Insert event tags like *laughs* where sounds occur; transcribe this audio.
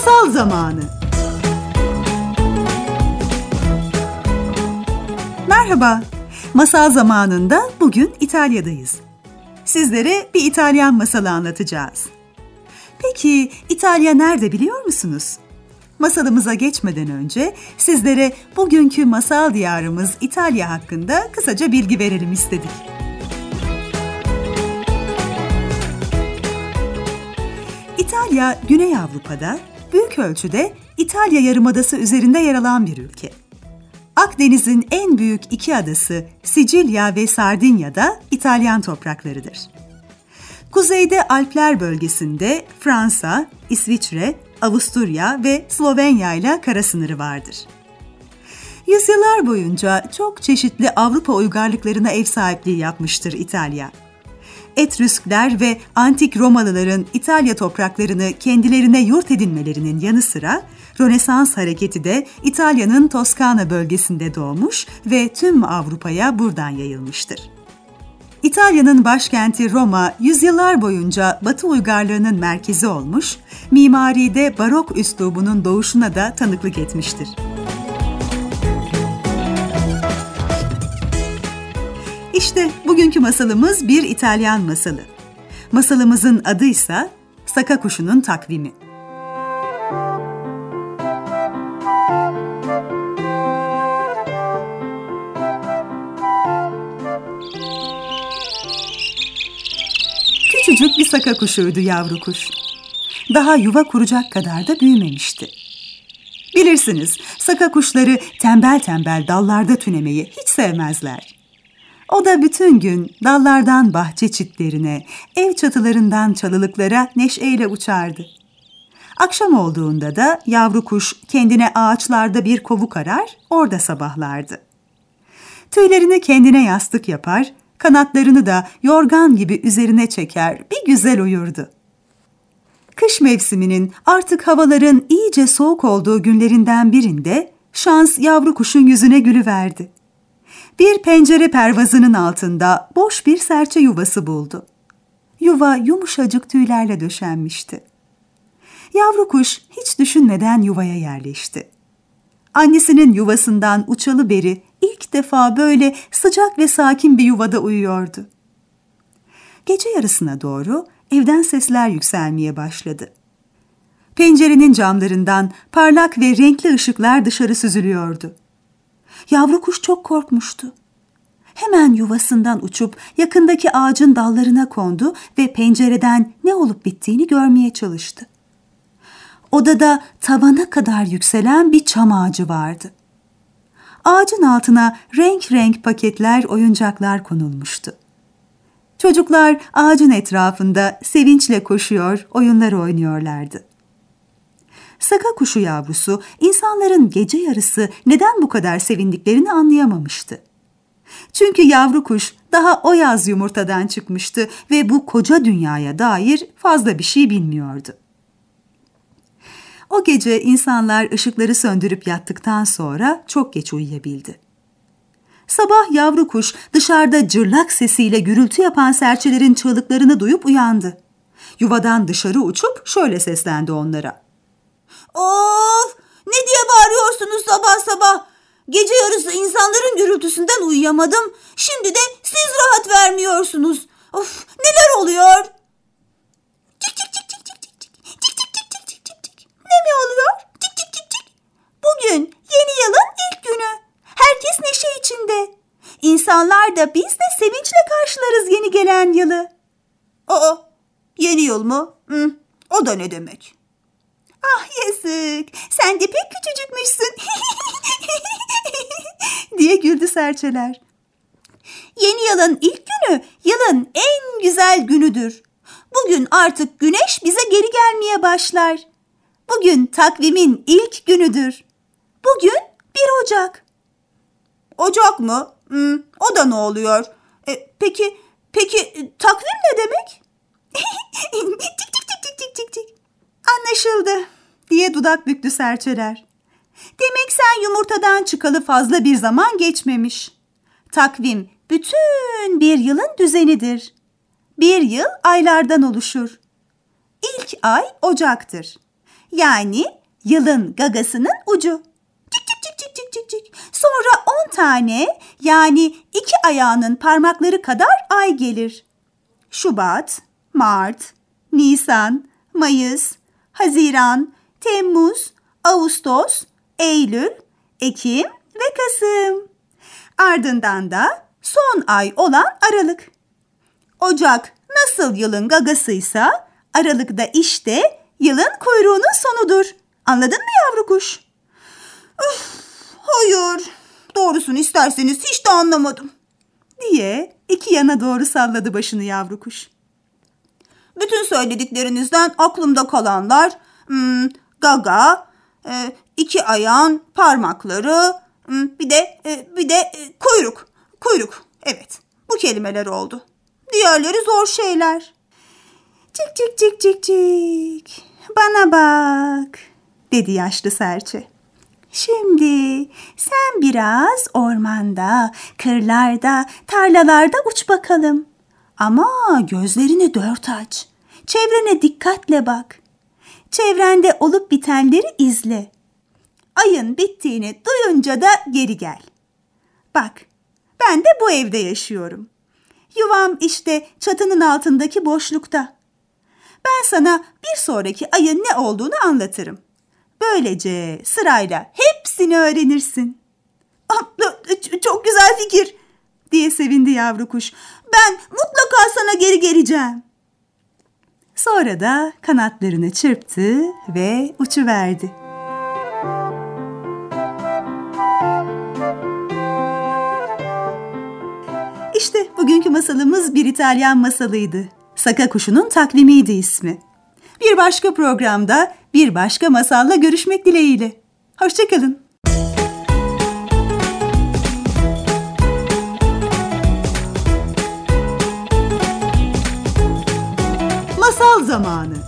Masal zamanı. Merhaba. Masal zamanında bugün İtalya'dayız. Sizlere bir İtalyan masalı anlatacağız. Peki İtalya nerede biliyor musunuz? Masalımıza geçmeden önce sizlere bugünkü masal diyarımız İtalya hakkında kısaca bilgi verelim istedik. İtalya, Güney Avrupa'da büyük ölçüde İtalya Yarımadası üzerinde yer alan bir ülke. Akdeniz'in en büyük iki adası Sicilya ve Sardinya'da İtalyan topraklarıdır. Kuzeyde Alpler bölgesinde Fransa, İsviçre, Avusturya ve Slovenya ile kara sınırı vardır. Yüzyıllar boyunca çok çeşitli Avrupa uygarlıklarına ev sahipliği yapmıştır İtalya. Etrüskler ve antik Romalıların İtalya topraklarını kendilerine yurt edinmelerinin yanı sıra Rönesans hareketi de İtalya'nın Toskana bölgesinde doğmuş ve tüm Avrupa'ya buradan yayılmıştır. İtalya'nın başkenti Roma yüzyıllar boyunca Batı uygarlığının merkezi olmuş, mimaride barok üslubunun doğuşuna da tanıklık etmiştir. İşte bugünkü masalımız bir İtalyan masalı. Masalımızın adı ise Saka Kuşu'nun Takvimi. Küçücük bir saka kuşuydu yavru kuş. Daha yuva kuracak kadar da büyümemişti. Bilirsiniz, saka kuşları tembel tembel dallarda tünemeyi hiç sevmezler. O da bütün gün dallardan bahçe çitlerine, ev çatılarından çalılıklara neşeyle uçardı. Akşam olduğunda da yavru kuş kendine ağaçlarda bir kovuk arar, orada sabahlardı. Tüylerini kendine yastık yapar, kanatlarını da yorgan gibi üzerine çeker, bir güzel uyurdu. Kış mevsiminin artık havaların iyice soğuk olduğu günlerinden birinde şans yavru kuşun yüzüne gülüverdi. Bir pencere pervazının altında boş bir serçe yuvası buldu. Yuva yumuşacık tüylerle döşenmişti. Yavru kuş hiç düşünmeden yuvaya yerleşti. Annesinin yuvasından uçalı beri ilk defa böyle sıcak ve sakin bir yuvada uyuyordu. Gece yarısına doğru evden sesler yükselmeye başladı. Pencerenin camlarından parlak ve renkli ışıklar dışarı süzülüyordu. Yavru kuş çok korkmuştu. Hemen yuvasından uçup yakındaki ağacın dallarına kondu ve pencereden ne olup bittiğini görmeye çalıştı. Odada tavana kadar yükselen bir çam ağacı vardı. Ağacın altına renk renk paketler, oyuncaklar konulmuştu. Çocuklar ağacın etrafında sevinçle koşuyor, oyunlar oynuyorlardı. Saka kuşu yavrusu insanların gece yarısı neden bu kadar sevindiklerini anlayamamıştı. Çünkü yavru kuş daha o yaz yumurtadan çıkmıştı ve bu koca dünyaya dair fazla bir şey bilmiyordu. O gece insanlar ışıkları söndürüp yattıktan sonra çok geç uyuyabildi. Sabah yavru kuş dışarıda cırlak sesiyle gürültü yapan serçelerin çığlıklarını duyup uyandı. Yuvadan dışarı uçup şöyle seslendi onlara. Of! Ne diye bağırıyorsunuz sabah sabah? Gece yarısı insanların gürültüsünden uyuyamadım. Şimdi de siz rahat vermiyorsunuz. Of! Neler oluyor? Cik cik cik cik cik cik cik cik cik cik cik cik cik. Ne mi oluyor? Cik cik cik cik. Bugün yeni yılın ilk günü. Herkes neşe içinde. İnsanlar da biz de sevinçle karşılarız yeni gelen yılı. Aa, yeni yıl mı? Hı, o da ne demek? Ah yazık. Sen de pek küçücükmüşsün. *laughs* diye güldü serçeler. Yeni yılın ilk günü yılın en güzel günüdür. Bugün artık güneş bize geri gelmeye başlar. Bugün takvimin ilk günüdür. Bugün 1 Ocak. Ocak mı? Hmm, o da ne oluyor? E, peki, peki e, takvim ne demek? *laughs* cik cik cik cik cik cik. Anlaşıldı diye dudak büktü serçeler. Demek sen yumurtadan çıkalı fazla bir zaman geçmemiş. Takvim bütün bir yılın düzenidir. Bir yıl aylardan oluşur. İlk ay Ocak'tır. Yani yılın gagasının ucu. Cik cik cik cik cik cik cik. Sonra on tane yani iki ayağının parmakları kadar ay gelir. Şubat, Mart, Nisan, Mayıs, Haziran, Temmuz, Ağustos, Eylül, Ekim ve Kasım. Ardından da son ay olan Aralık. Ocak nasıl yılın gagasıysa Aralık da işte yılın kuyruğunun sonudur. Anladın mı yavru kuş? Üf, hayır. Doğrusunu isterseniz hiç de anlamadım. diye iki yana doğru salladı başını yavru kuş. Bütün söylediklerinizden aklımda kalanlar hmm, gaga, e, iki ayağın parmakları, hmm, bir de e, bir de e, kuyruk. Kuyruk. Evet. Bu kelimeler oldu. Diğerleri zor şeyler. Cik cik cik cik cik. Bana bak dedi yaşlı serçe. Şimdi sen biraz ormanda, kırlarda, tarlalarda uç bakalım. Ama gözlerini dört aç. Çevrene dikkatle bak. Çevrende olup bitenleri izle. Ayın bittiğini duyunca da geri gel. Bak, ben de bu evde yaşıyorum. Yuvam işte çatının altındaki boşlukta. Ben sana bir sonraki ayın ne olduğunu anlatırım. Böylece sırayla hepsini öğrenirsin. Çok güzel fikir. diye sevindi yavru kuş. Ben mutlaka sana geri geleceğim. Sonra da kanatlarını çırptı ve uçuverdi. İşte bugünkü masalımız bir İtalyan masalıydı. Saka kuşunun takvimiydi ismi. Bir başka programda bir başka masalla görüşmek dileğiyle. Hoşçakalın. masal zamanı.